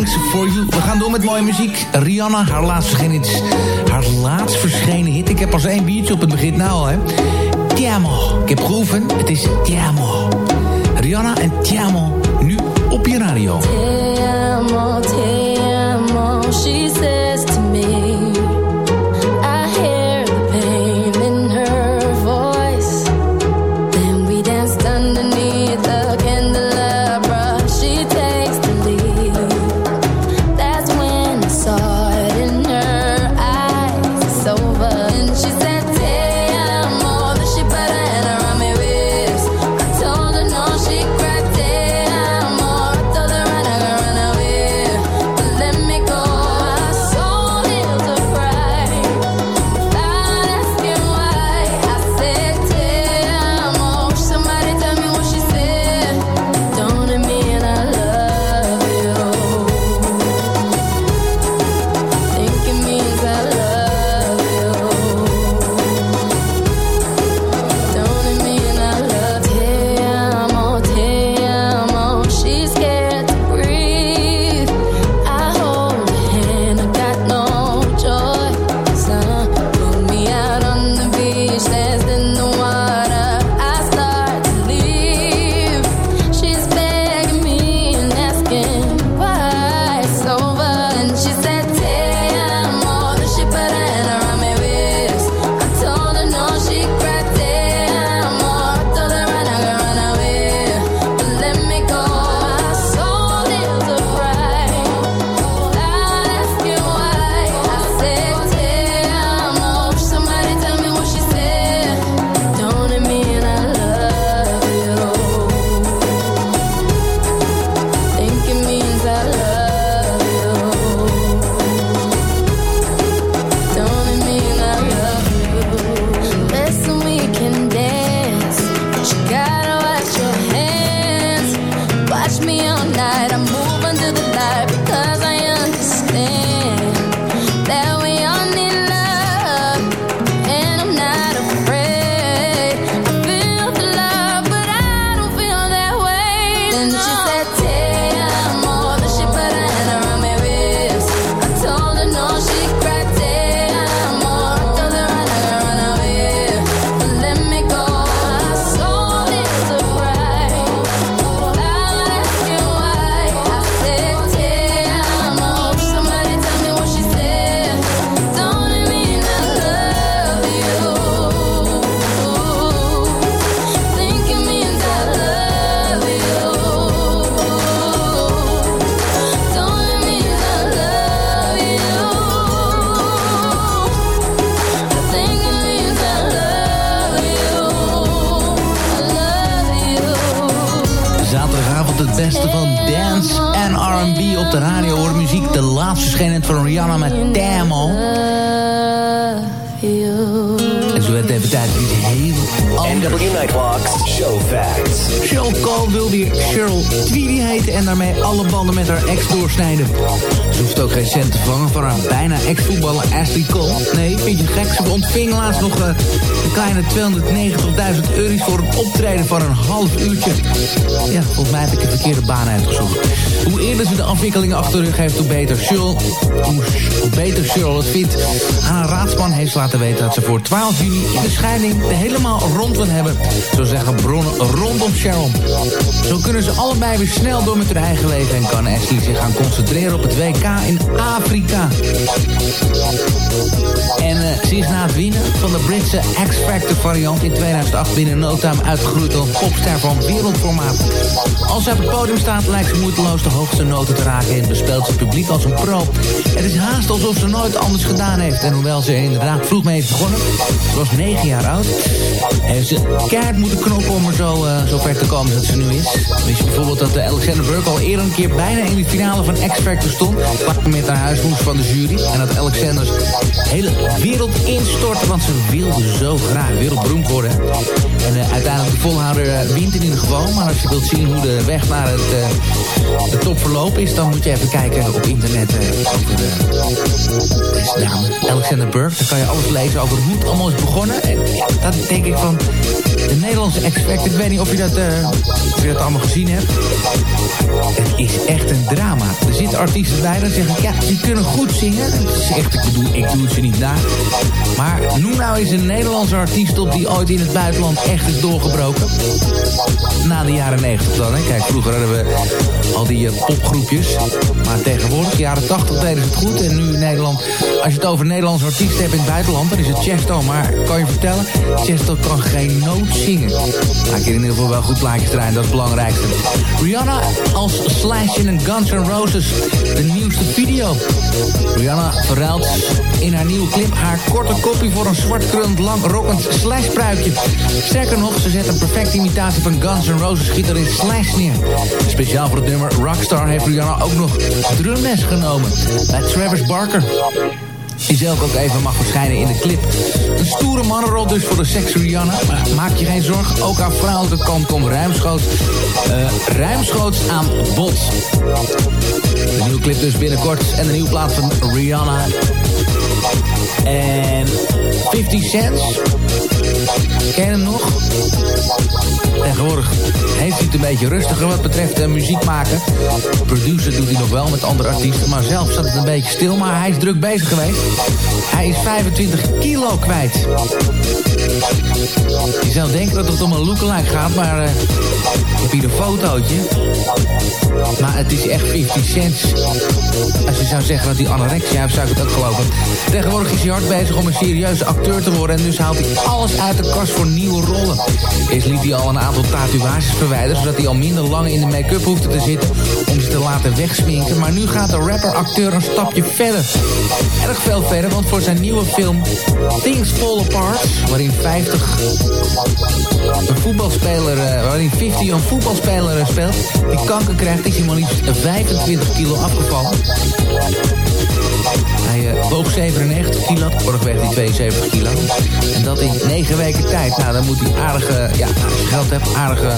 For You. We gaan door met mooie muziek. Rihanna, haar laatst verschenen. Haar laatst verschenen hit. Ik heb pas één biertje op het begin nou al, hè. Tiamo. Ik heb geoefend. Het is Tiamo. Rihanna en Tiamo. Nu op je radio. Tiamo, Tiamo. She heel anders. NW Nightwalks Show Facts. Cheryl Cole wil weer Cheryl Tweedy heten... en daarmee alle banden met haar ex doorsnijden. Ze hoeft ook geen cent te vangen voor haar bijna ex-voetballer Ashley Cole. Nee, vind je gek? Ze ontving laatst nog eh, een kleine 290.000 euro's... voor een optreden van een half uurtje. Ja, volgens mij heb ik de verkeerde baan uitgezocht. Hoe eerder ze de afwikkeling achter rug heeft, hoe beter Cheryl... Hoe, beter Cheryl het vindt. Aan haar raadsman heeft ze laten weten dat ze voor 12 juni... in de scheiding helemaal rond wil hebben. Zo zeggen rondom Cheryl. Zo kunnen ze allebei weer snel door met hun eigen leven... en kan Ashley zich gaan concentreren op het WK in Afrika. En eh, ze is na het winnen van de Britse X-Factor variant in 2008 binnen no time uitgegroeid tot popster van wereldformaat. Als ze op het podium staat lijkt ze moeiteloos de hoogste noten te raken en bespeelt ze het publiek als een pro. Het is haast alsof ze nooit anders gedaan heeft. En hoewel ze er inderdaad vroeg mee heeft begonnen, ze was 9 jaar oud, heeft ze keihard moeten knoppen om er zo, eh, zo ver te komen dat ze nu is. Wist je bijvoorbeeld dat de Alexander Burke al eerder een keer bijna in de finale van X-Factor stond, pak met haar huis moest van de jury. En dat Alexander hele wereld instortte, want ze wilde zo graag wereldberoemd worden. En uh, uiteindelijk de volhouder wint in ieder geval. Maar als je wilt zien hoe de weg naar het, de top verlopen is... dan moet je even kijken op internet over de, dame, Alexander Burke. Dan kan je alles lezen over hoe het allemaal is begonnen. En dat denk ik van de Nederlandse expert. Ik weet niet of je dat of je het allemaal gezien hebt. Het is echt een drama. Er zitten artiesten bij, dan zeg ik, ja, die kunnen goed zingen. Het is echt, ik bedoel, ik doe het ze niet na. Maar noem nou eens een Nederlandse artiest op die ooit in het buitenland echt is doorgebroken. Na de jaren 90 dan, hè. Kijk, vroeger hadden we al die uh, popgroepjes. Maar tegenwoordig, jaren 80 deden ze het goed. En nu in Nederland, als je het over Nederlandse artiesten hebt in het buitenland... dan is het Chesto. Maar kan je vertellen, Chesto kan geen noot zingen. Maar ik in ieder geval wel goed plaatjes draaien, dat Rihanna als Slash in een Guns N' Roses, de nieuwste video. Rihanna verruilt in haar nieuwe clip haar korte koppie voor een zwartkrullend lang rockend Slash pruikje. Sterker nog, ze zet een perfecte imitatie van Guns N' Roses gitarist Slash neer. Speciaal voor het nummer Rockstar heeft Rihanna ook nog drumles genomen bij Travis Barker die zelf ook even mag verschijnen in de clip. Een stoere mannenrol dus voor de seks Rihanna. Maar maak je geen zorgen, ook haar vrouwelijke kant komt ruimschoots, uh, ruimschoots aan bod. De nieuwe clip dus binnenkort en de nieuwe plaat van Rihanna. En 50 Cent. Ken hem nog? Tegenwoordig heeft hij het een beetje rustiger wat betreft uh, muziek maken. Producer doet hij nog wel met andere artiesten, maar zelf zat het een beetje stil. Maar hij is druk bezig geweest. Hij is 25 kilo kwijt. Je zou denken dat het om een lookalike gaat, maar heb een fotootje. Maar het is echt 50 cents. Als je zou zeggen dat hij anorexia heeft, zou ik het ook geloven. Tegenwoordig is hij hard bezig om een serieuze acteur te worden... en dus haalt hij alles uit de kast voor nieuwe rollen. Eerst liet hij al een aantal tatoeages verwijderen... zodat hij al minder lang in de make-up hoefde te zitten... om ze te laten wegsminken. Maar nu gaat de rapper-acteur een stapje verder. Erg veel verder, want voor zijn nieuwe film Things Fall Apart... waarin 50 een voetbalspeler... Uh, waarin 50 een voetbalspeler speelt... die kanker krijgt, is hij maar liefst 25 kilo afgevallen. Woog 97 kilo, vorige hij 72 kilo. En dat in 9 weken tijd. Nou, dan moet hij aardige, ja, geld hebt, aardige,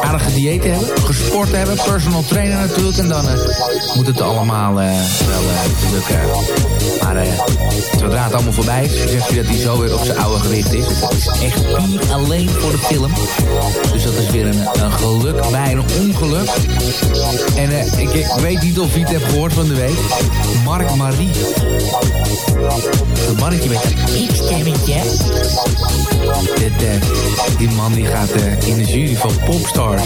aardige dieet hebben. Gesport hebben, personal trainer natuurlijk. En dan uh, moet het allemaal uh, wel lukken. Maar zodra het allemaal voorbij is, zegt hij dat hij zo weer op zijn oude gewicht is. Dat is echt puur alleen voor de film. Dus dat is weer een, een geluk bij een ongeluk. En ik, ik, weet niet of je het hebt gehoord van de week. Mark Marie. Een mannetje met een piepstemmetje. Dit, die man die gaat uh, in de jury van Popstars.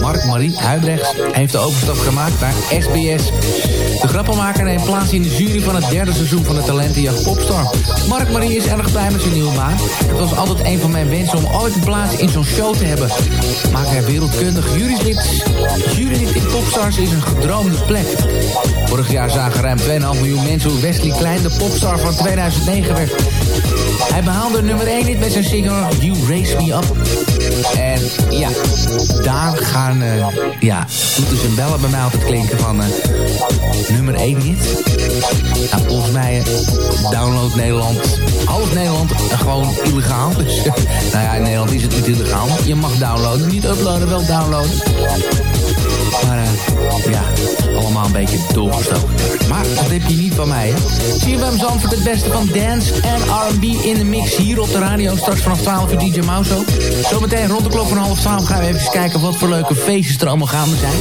Mark Marie Huibrechts heeft de overstap gemaakt naar SBS. De grappenmaker neemt plaats in de jury van het derde seizoen van de talentenjacht Popstar. Mark Marie is erg blij met zijn nieuwe baan. Het was altijd een van mijn wensen om ooit een plaats in zo'n show te hebben. Maak hij wereldkundig jurylid. Jurylid in Popstars is een gedroomde plek. Vorig jaar zagen ruim 2,5 miljoen mensen hoe Wesley Klein de popstar van 2009 werd. Hij behaalde nummer 1 hit met zijn single You Raise Me Up. En ja, daar gaan uh, ja, toeters en bellen bij mij altijd klinken van uh, nummer 1 hit. Nou, volgens mij uh, download Nederland, half Nederland, gewoon illegaal. Dus nou ja, in Nederland is het niet illegaal. Je mag downloaden, niet uploaden, wel downloaden. Ja, allemaal een beetje doorgestoken. Maar dat heb je niet van mij, hè? CFM Zandvoort het beste van dance en R&B in de mix hier op de radio. Straks vanaf 12 uur DJ Mauso. Zometeen rond de klok van half 12 gaan we even kijken wat voor leuke feestjes er allemaal gaande zijn.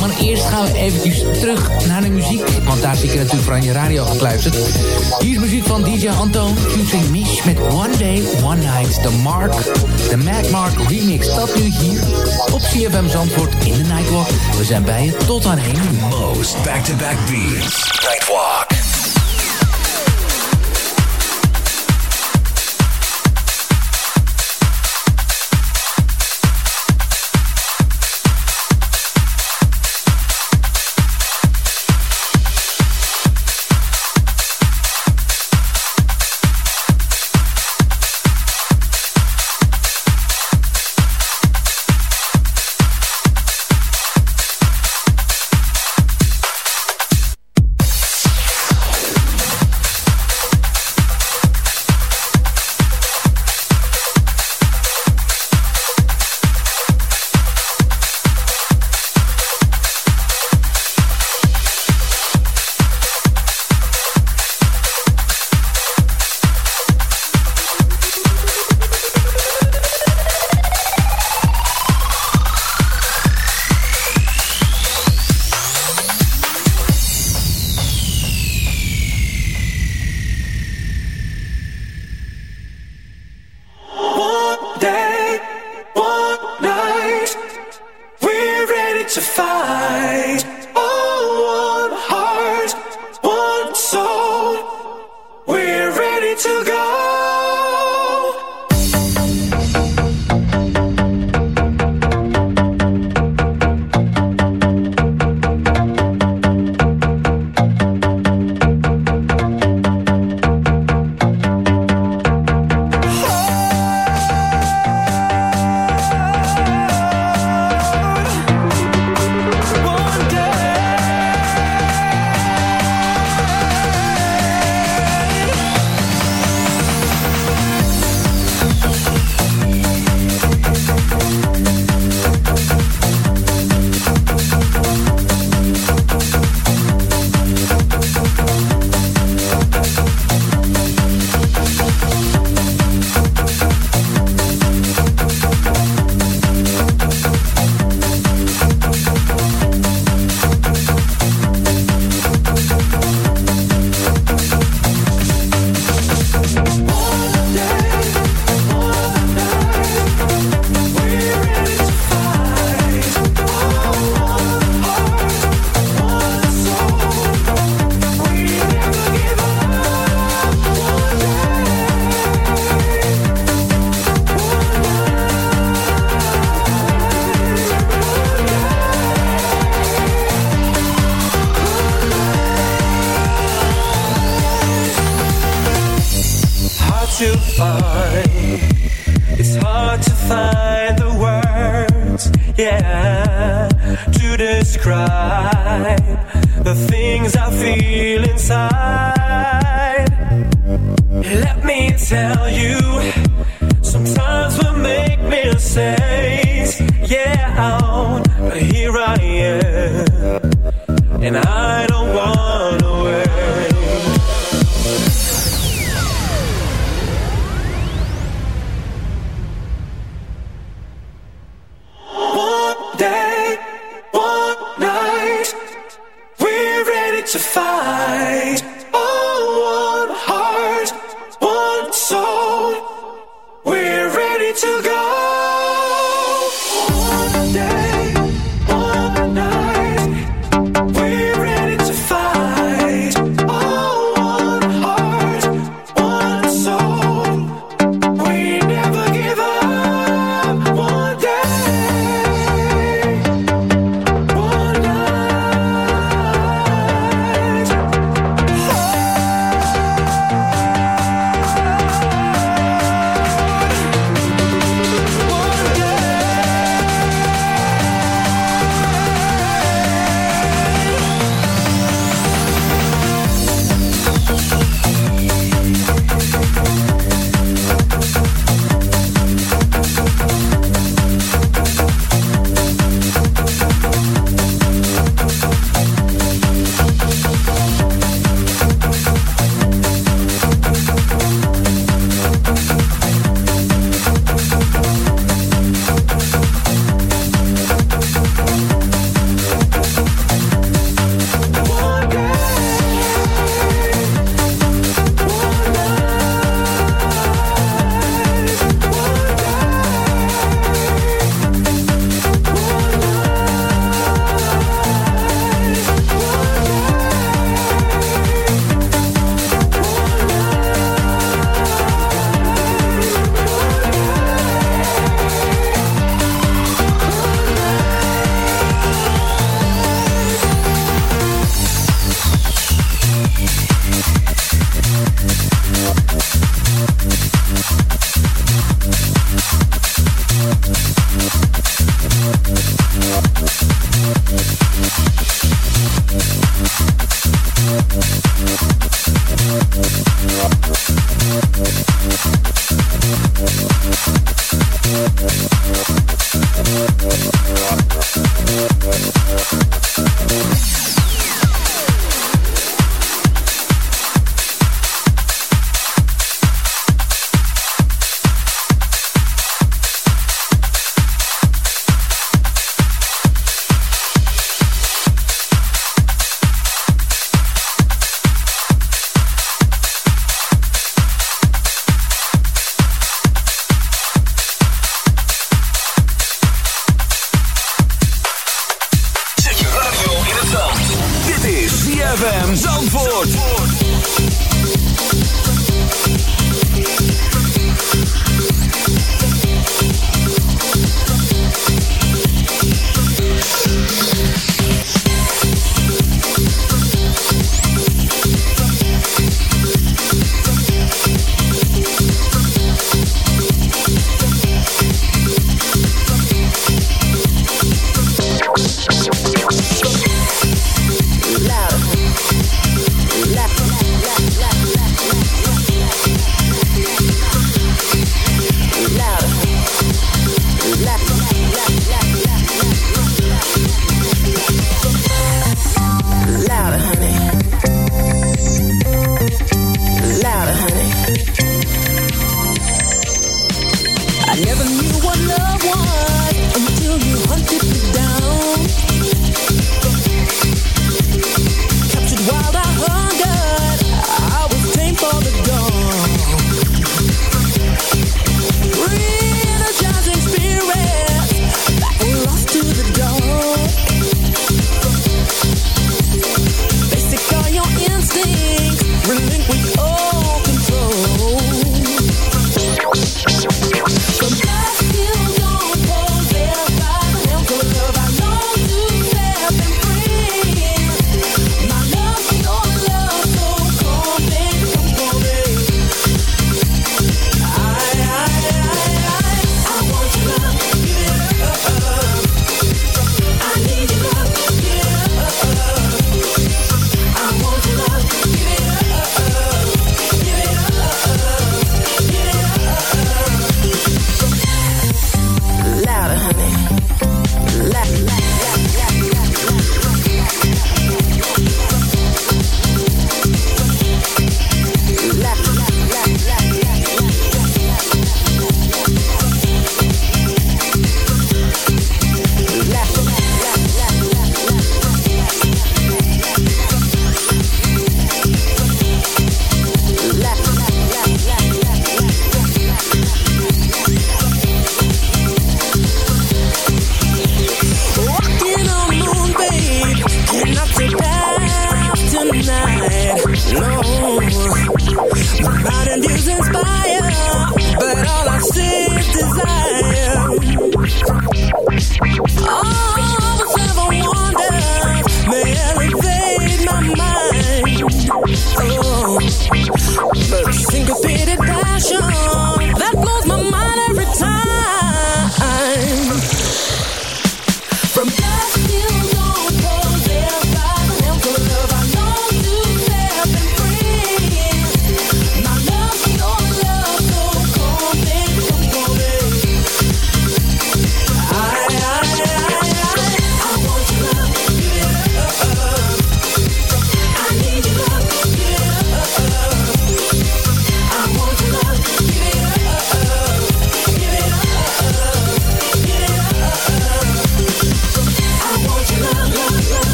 Maar eerst gaan we eventjes terug naar de muziek. Want daar zit je natuurlijk voor aan je radio gekluisterd. Hier is muziek van DJ Antoon, featuring Mish met One Day, One Night. De Mark, de Mad Mark remix. Dat nu hier op CFM Zandvoort in de Nightwalk. We zijn bij tot aan 1 uur. Most back-to-back beats. Nightwalk. tell you sometimes we make mistakes. Yeah, but here I am, and I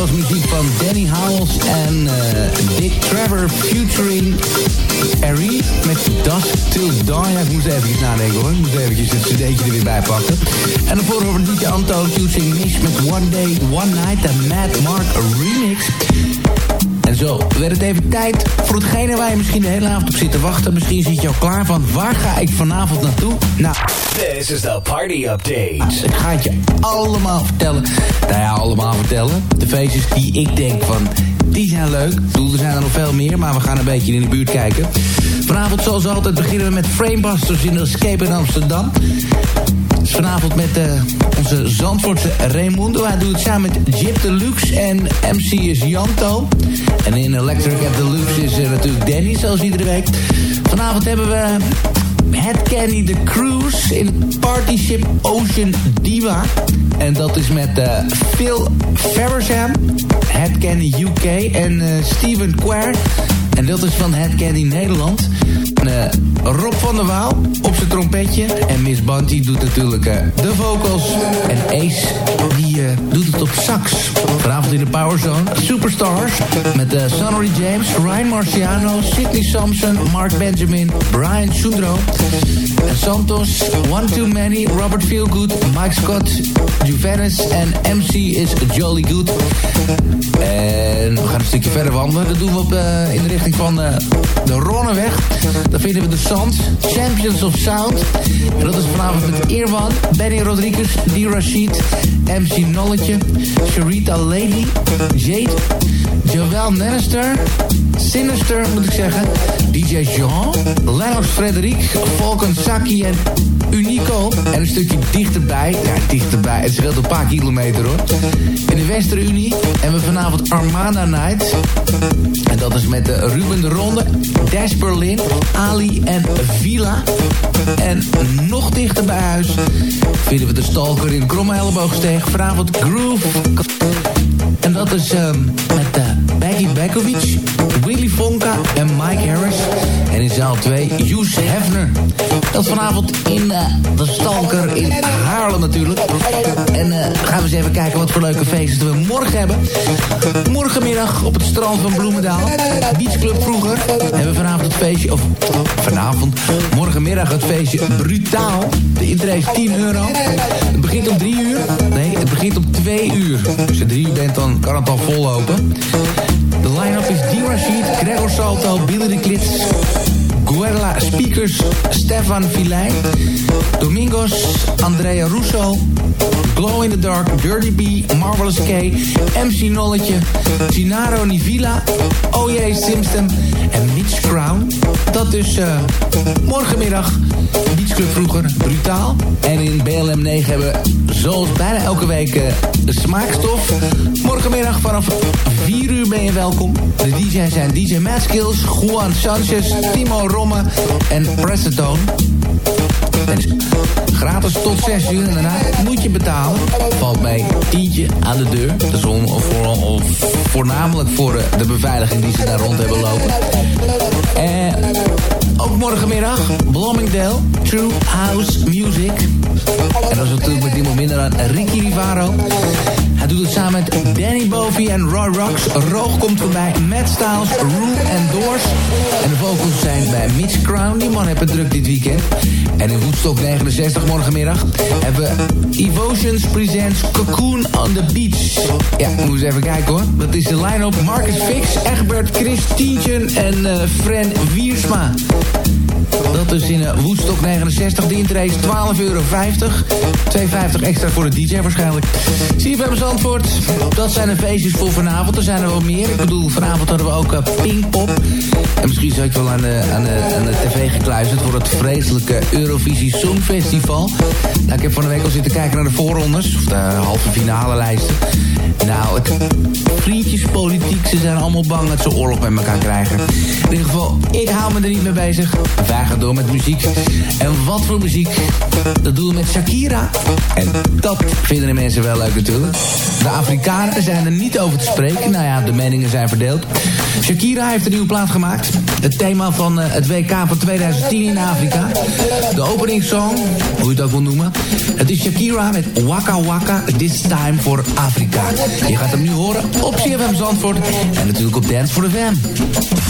was muziek van Danny Howells en eh, Dick Trevor featuring Harry met Dust Till Die. Ja, ik moest even nadenken hoor. Ik moest eventjes het cd'tje er weer bij pakken. En dan voor we het liedje Anton with Mish met One Day, One Night, de Mad Mark remix zo. Werd het even tijd voor hetgene waar je misschien de hele avond op zit te wachten. Misschien zit je al klaar van waar ga ik vanavond naartoe? Nou... This is the party update. Ik ga het je allemaal vertellen. Nou ja, allemaal vertellen. De feestjes die ik denk van die zijn leuk. Ik bedoel, er zijn er nog veel meer, maar we gaan een beetje in de buurt kijken. Vanavond zoals altijd beginnen we met Framebusters in de Escape in Amsterdam. Dus vanavond met uh, onze Zandvoortse Raimundo. Hij doet het samen met Jip Deluxe en MC is Janto. En in Electric at Deluxe is uh, natuurlijk Danny, zoals iedere week. Vanavond hebben we het Kenny the Cruise in Partyship Ocean Diva. En dat is met uh, Phil Feversham, Het Kenny UK en uh, Steven Quare. En dat is van Het Kenny Nederland. Uh, Rob van der Waal op zijn trompetje. En Miss Bunty doet natuurlijk uh, de vocals. En Ace, die uh, doet het op sax. Vanavond in de Powerzone. Superstars. Met uh, Sonnery James, Ryan Marciano, Sidney Sampson, Mark Benjamin, Brian Sundro. Santos, One Too Many, Robert Feelgood, Mike Scott, Juvenis en MC is Jolly Good. En we gaan een stukje verder wandelen. Dat doen we op, in de richting van de Ronneweg. Vinden we de Sand, Champions of Sound. En dat is vanavond met Irwan, Benny Rodriguez, D. Rashid, MC Nolletje, Sharita Lady, Jade, Joel Nannister, Sinister moet ik zeggen, DJ Jean, Lennox Frederic, Falcon Saki en Unico. En een stukje dichterbij, ja dichterbij, het scheelt een paar kilometer hoor. In de Westerunie hebben we vanavond Armada Night. En dat is met de Ruben de Ronde, Dash Berlin, Ali en Villa. En nog dichter bij huis vinden we de Stalker in Kromme Elleboogsteeg. Vanavond Groove. En dat is um, met uh, Baggy Bekovic, Willy Fonka en Mike Harris. En in zaal 2 Joes Hefner. Dat vanavond in uh, de Stalker in Haarlem natuurlijk. En uh, gaan we eens even kijken wat voor leuke feesten we morgen hebben. Morgenmiddag op het strand van Bloemendaal. Beachclub vroeger. Hebben we vanavond het feestje, of vanavond, morgenmiddag het feestje Brutaal. De intree is 10 euro. Het begint om 3 uur. Nee, het begint om 2 uur. Als je 3 uur bent, dan kan het al vollopen. De line-up is D. Rashid, Gregor Salto, Billy de Klits... Guerla Speakers, Stefan Filijn, Domingos, Andrea Russo, Glow in the Dark, Dirty B, Marvelous K, MC Nolletje, Gennaro Nivilla, OJ Simpson en Mitch Crown. Dat is uh, morgenmiddag, Beachclub vroeger, brutaal. En in BLM 9 hebben we zoals bijna elke week uh, smaakstof. Morgenmiddag vanaf 4 uur ben je welkom. De DJ's zijn DJ Maskills, Juan Sanchez, Timo En Pressetone. Gratis tot 6 uur en daarna moet je betalen. Valt mij tientje aan de deur. Dat is on, voor, voornamelijk voor de beveiliging die ze daar rond hebben lopen. En ook morgenmiddag Bloomingdale, True House Music. En dat is natuurlijk met iemand minder dan Ricky Rivaro. Doet het samen met Danny Bovie en Roy Rocks. Roog komt voorbij, Matt Styles, Rule en Doors. En de vocals zijn bij Mitch Crown. Die man heeft het druk dit weekend. En in Woodstock 69 morgenmiddag hebben we Evotions Presents Cocoon on the Beach. Ja, moet eens even kijken hoor. Dat is de line-up Marcus Fix, Egbert, Chris Tientjen en uh, Fren Wiersma. Dat is in uh, Woodstock 69. De intree is 12,50 euro. 2,50 extra voor de DJ waarschijnlijk. CFM Zandvoort. Dat zijn de feestjes voor vanavond. Er zijn er wel meer. Ik bedoel, vanavond hadden we ook uh, Pinkpop. En misschien zat je wel aan de, aan, de, aan de tv gekluisterd... voor het vreselijke Eurovisie Songfestival. Nou, ik heb van de week al zitten kijken naar de voorrondes. Of de halve finale lijsten. Nou, het vriendjespolitiek. Ze zijn allemaal bang dat ze oorlog met elkaar krijgen. In ieder geval, ik hou me er niet mee bezig. Wij gaan door met muziek. En wat voor muziek? Dat doen we met Shakira. En dat vinden de mensen wel leuk natuurlijk. De Afrikanen zijn er niet over te spreken. Nou ja, de meningen zijn verdeeld. Shakira heeft een nieuwe plaat gemaakt. Het thema van uh, het WK van 2010 in Afrika. De openingssong, hoe je het ook wil noemen. Het is Shakira met Waka Waka, This Time for Afrika. Je gaat hem nu horen op CFM Zandvoort. En natuurlijk op Dance for the Fam.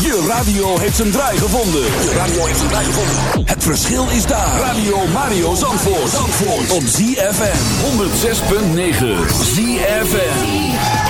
Je radio heeft zijn draai gevonden. Je radio heeft zijn draai gevonden. Het verschil is daar. Radio Mario Zandvoort. Zandvoort. Op ZFM 106.9. ZFM.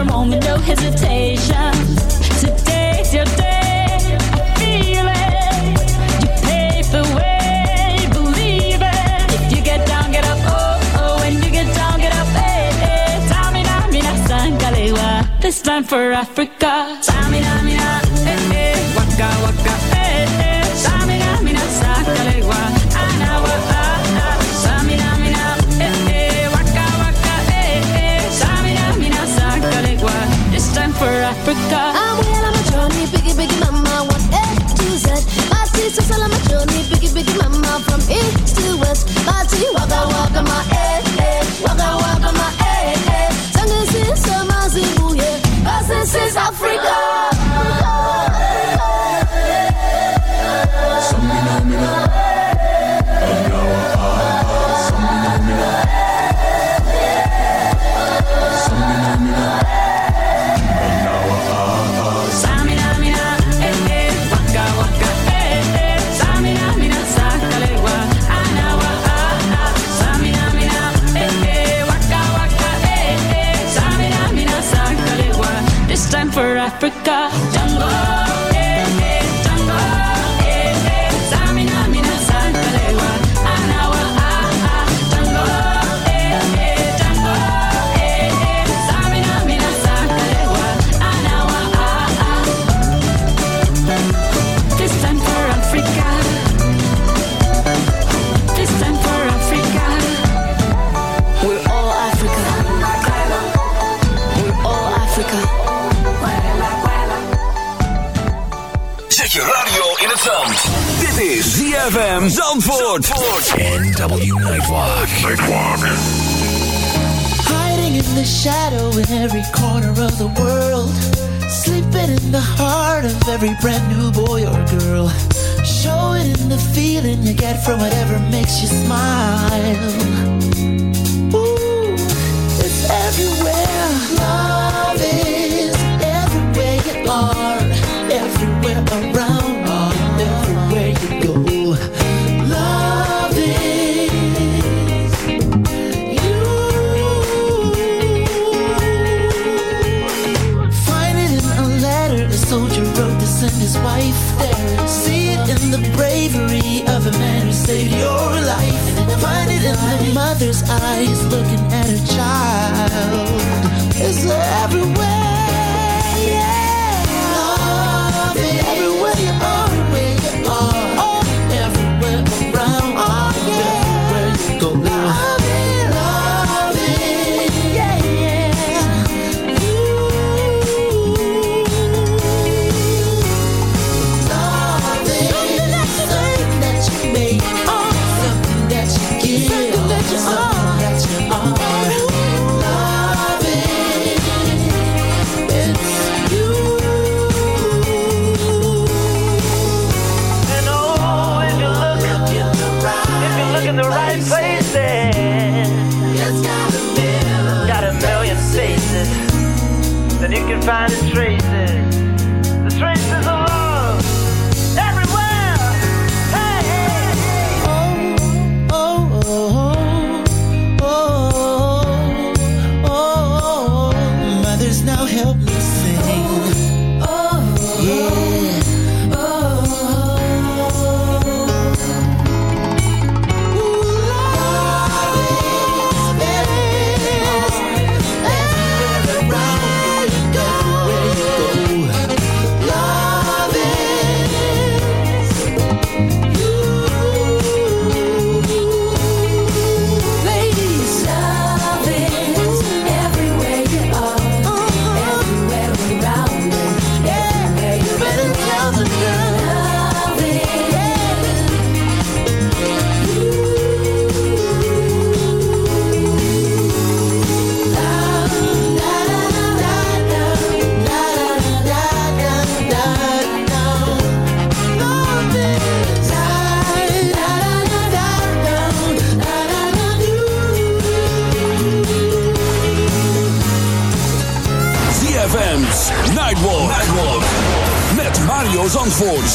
A moment, no hesitation. Today's your day, I feel it. You pave the way, believe it. If you get down, get up, oh, oh. When you get down, get up, eh, eh. Tamina, mina, sangalewa. This time for Africa. so sell my journey, biggie, biggie mama From east to west, to you Waka, waka, my eh, eh. Waka, waka, my eh, eh. This is Africa. from whatever makes you smile.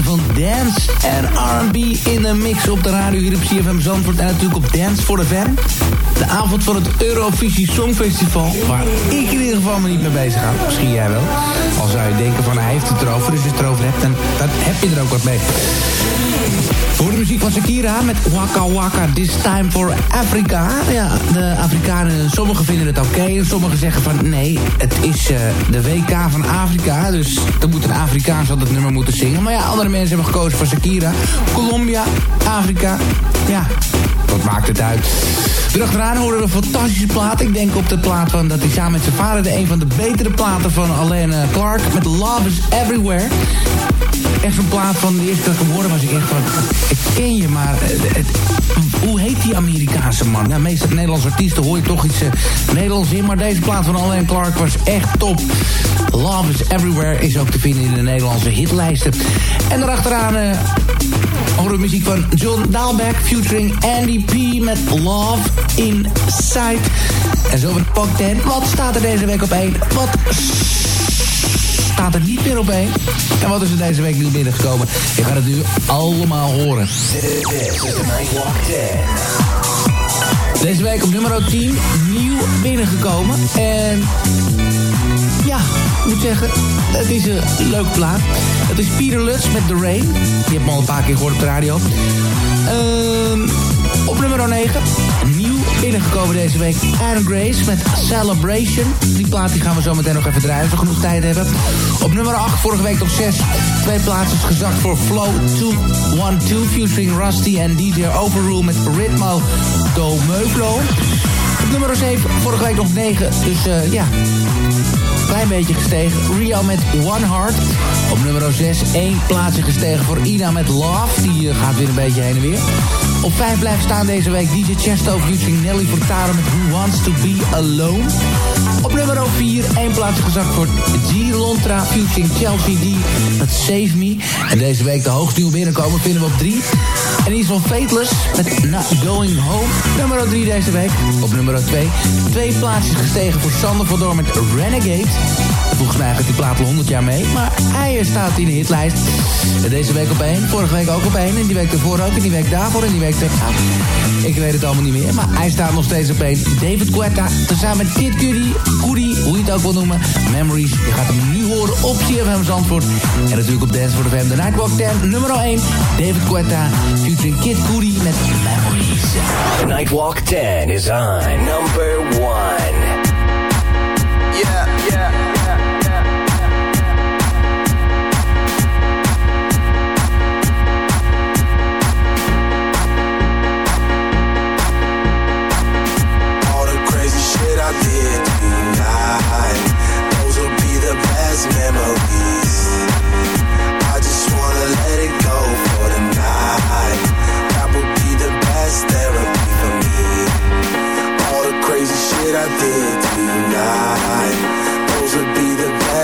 van Dance op de radio hier op CFM Zandvoort. En natuurlijk op Dance for the Fan. De avond van het Eurovisie Songfestival. Waar ik in ieder geval me niet mee bezig ga. Misschien jij wel. Al zou je denken van hij heeft het erover. Dus als je het erover hebt, dan, dan heb je er ook wat mee. Voor de muziek van Shakira met Waka Waka, This Time for Africa. Ja, de Afrikanen, sommigen vinden het oké. en sommigen zeggen van nee, het is uh, de WK van Afrika. Dus dan moet een Afrikaans dat nummer moeten zingen. Maar ja, andere mensen hebben gekozen voor Shakira. Colombia, Afrika. Ja, wat maakt het uit? Erachteraan horen we een fantastische plaat. Ik denk op de plaat van dat hij samen met zijn vader... de een van de betere platen van Alain Clark... met Love is Everywhere echt zo'n plaat van de eerste dat ik was ik echt van... Ik ken je, maar het, hoe heet die Amerikaanse man? Nou, meestal Nederlandse artiesten hoor je toch iets uh, Nederlands in... maar deze plaat van Alain Clark was echt top. Love is Everywhere is ook te vinden in de Nederlandse hitlijsten. En daarachteraan uh, horen muziek van John Daalbeck... featuring Andy P. met Love Inside. En zo met Pak 10. Wat staat er deze week op één? Wat staat er niet meer op één. En wat is er deze week nieuw binnengekomen? Je gaat het nu allemaal horen. Deze week op nummer 10 nieuw binnengekomen. En ik moet zeggen, het is een leuk plaat. Het is Peter Lutz met The Rain. Die heb me al een paar keer gehoord op de radio. Uh, op nummer 9, nieuw binnengekomen deze week. Aaron Grace met Celebration. Die plaat die gaan we zo meteen nog even draaien als we genoeg tijd hebben. Op nummer 8, vorige week op 6. Twee plaatsen gezakt voor Flow 212 featuring Rusty en DJ Overrule met Ritmo Do Meublo. Op nummer 7, vorige week nog 9. Dus uh, ja, klein beetje gestegen. Rio met One Heart. Op nummer 6 één plaatsje gestegen voor Ina met Love. Die uh, gaat weer een beetje heen en weer. Op 5 blijft staan deze week DJ Chesto featuring Nelly Furtado met Who Wants To Be Alone. Op nummer 4 één plaatsje gezakt voor G. Lontra featuring Chelsea D met Save Me. En deze week de hoogste nieuwe binnenkomen vinden we op 3. En die is van Fateless met Not Going Home. Nummer 3 deze week. Op nummer 2 twee plaatsjes gestegen voor Sander van Door met Renegade volgens mij die plaat al 100 jaar mee. Maar hij staat in de hitlijst. Deze week op één, vorige week ook op één. En die week ervoor ook, en die week daarvoor, en die week daarna. Ik weet het allemaal niet meer, maar hij staat nog steeds op één. David Guetta, tezamen met Kid Cudi, Cudi, hoe je het ook wil noemen. Memories, je gaat hem nu horen op CFM Zandvoort. En natuurlijk op Dance for the Fam, de Nightwalk 10, nummer 1. David Guetta, featuring Kid Cudi met Memories. Nightwalk 10 is on number 1.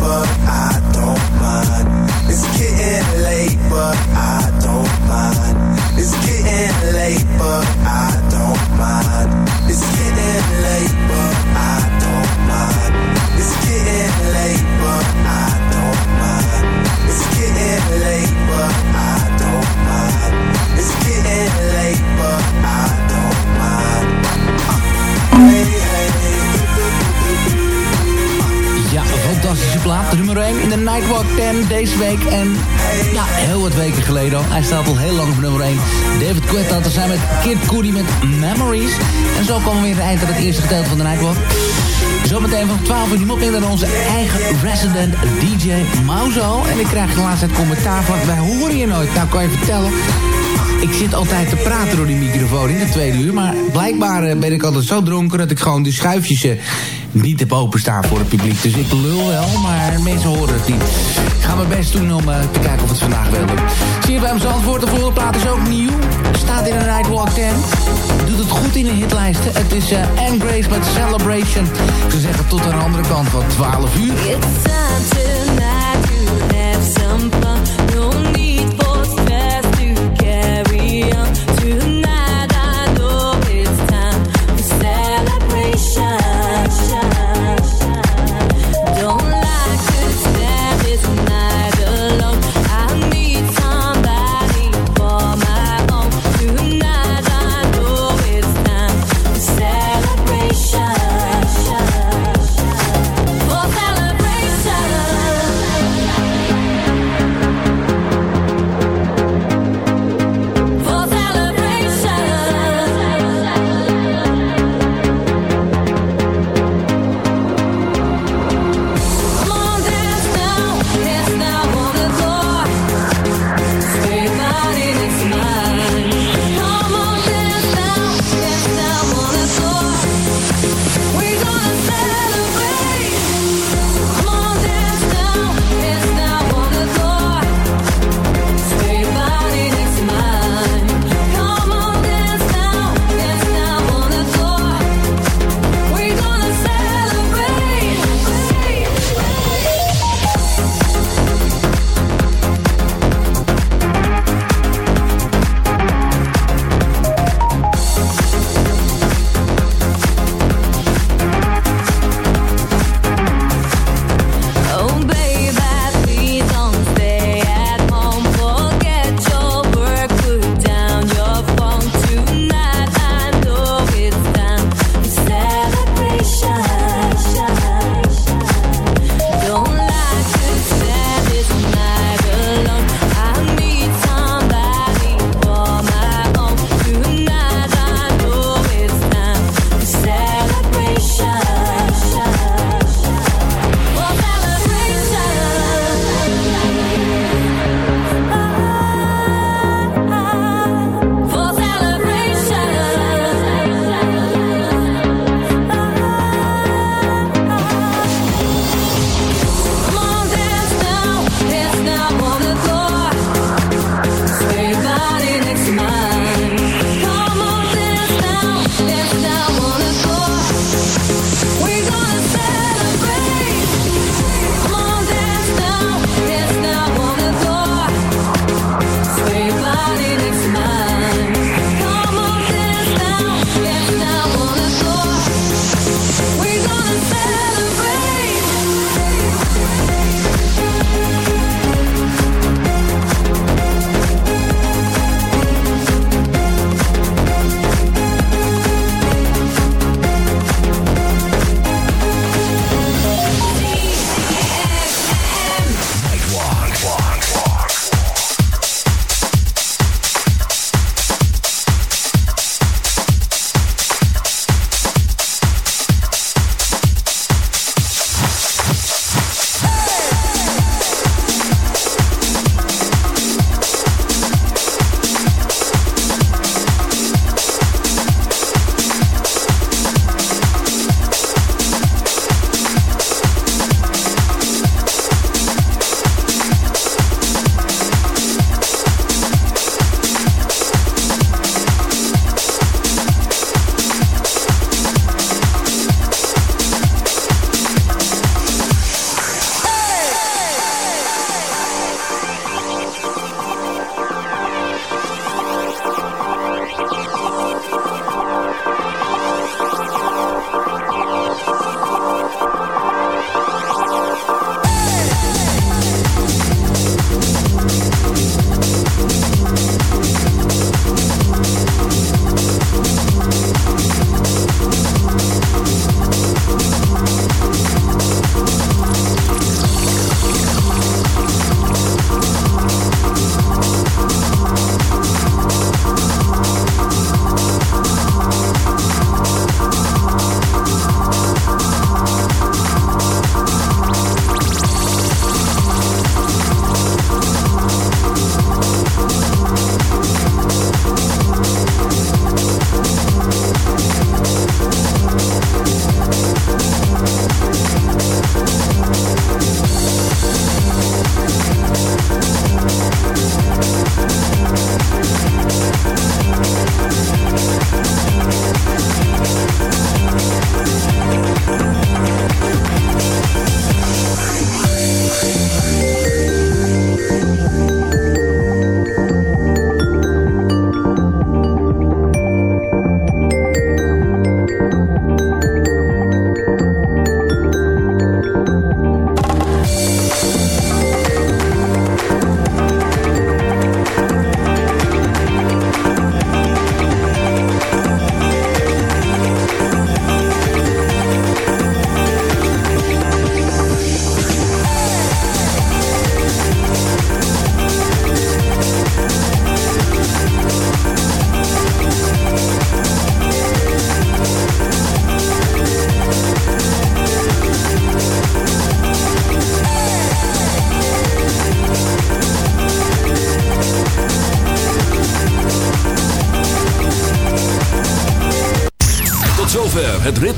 but 10 deze week. En ja, heel wat weken geleden al. Hij staat al heel lang op nummer 1. David Guetta te zijn met Kid Cudi met Memories. En zo komen we weer aan het eind van het eerste gedeelte van de Nightwalk. Zometeen van 12 uur niemand minder dan onze eigen resident DJ Mauzo. En ik krijg de laatste tijd commentaar van, wij horen je nooit. Nou, kan je vertellen... Ik zit altijd te praten door die microfoon in de tweede uur. Maar blijkbaar eh, ben ik altijd zo dronken dat ik gewoon die schuifjes eh, niet heb openstaan voor het publiek. Dus ik lul wel, maar mensen horen het niet. Ik ga mijn best doen om eh, te kijken of het vandaag wel lukt. Hem Zandvoort, de volgende plaat is ook nieuw. Staat in een Nightwalk 10. Doet het goed in de hitlijsten. Het is uh, Anne Grace met Celebration. Ze zeggen tot aan de andere kant van 12 uur.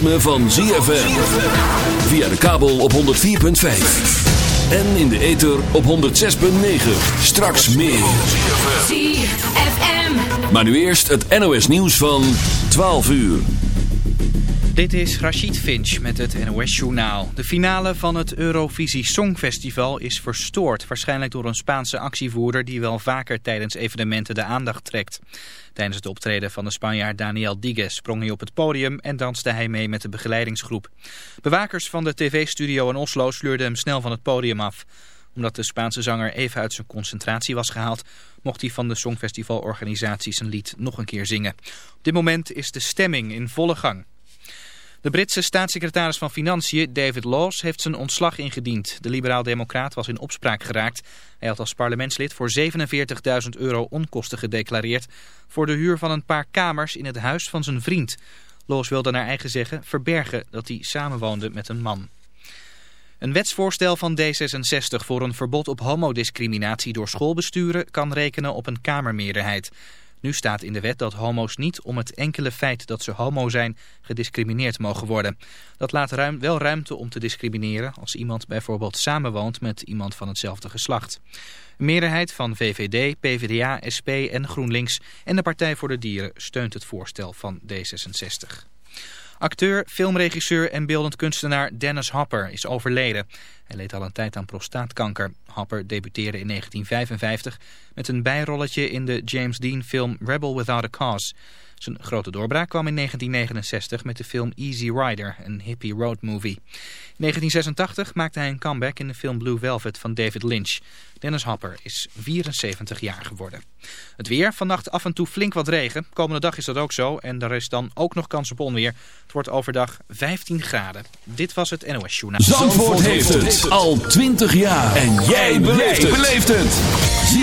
Ritme van ZFM. Via de kabel op 104.5. En in de ether op 106.9. Straks meer. ZFM. Maar nu eerst het NOS nieuws van 12 uur. Dit is Rachid Finch met het NOS-journaal. De finale van het Eurovisie Songfestival is verstoord. Waarschijnlijk door een Spaanse actievoerder die wel vaker tijdens evenementen de aandacht trekt. Tijdens het optreden van de Spanjaard Daniel Diges sprong hij op het podium en danste hij mee met de begeleidingsgroep. Bewakers van de tv-studio in Oslo sleurden hem snel van het podium af. Omdat de Spaanse zanger even uit zijn concentratie was gehaald, mocht hij van de Songfestivalorganisatie zijn lied nog een keer zingen. Op dit moment is de stemming in volle gang. De Britse staatssecretaris van Financiën, David Laws, heeft zijn ontslag ingediend. De liberaal-democraat was in opspraak geraakt. Hij had als parlementslid voor 47.000 euro onkosten gedeclareerd... voor de huur van een paar kamers in het huis van zijn vriend. Laws wilde naar eigen zeggen verbergen dat hij samenwoonde met een man. Een wetsvoorstel van D66 voor een verbod op homodiscriminatie door schoolbesturen kan rekenen op een kamermeerderheid. Nu staat in de wet dat homo's niet om het enkele feit dat ze homo zijn gediscrimineerd mogen worden. Dat laat ruim, wel ruimte om te discrimineren als iemand bijvoorbeeld samenwoont met iemand van hetzelfde geslacht. Een meerderheid van VVD, PvdA, SP en GroenLinks en de Partij voor de Dieren steunt het voorstel van D66. Acteur, filmregisseur en beeldend kunstenaar Dennis Hopper is overleden. Hij leed al een tijd aan prostaatkanker. Hopper debuteerde in 1955 met een bijrolletje in de James Dean film Rebel Without a Cause. Zijn grote doorbraak kwam in 1969 met de film Easy Rider, een hippie road movie. In 1986 maakte hij een comeback in de film Blue Velvet van David Lynch. Dennis Hopper is 74 jaar geworden. Het weer, vannacht af en toe flink wat regen. Komende dag is dat ook zo en er is dan ook nog kans op onweer. Het wordt overdag 15 graden. Dit was het NOS Journaal. Zandvoort heeft het al 20 jaar. En jij beleeft het.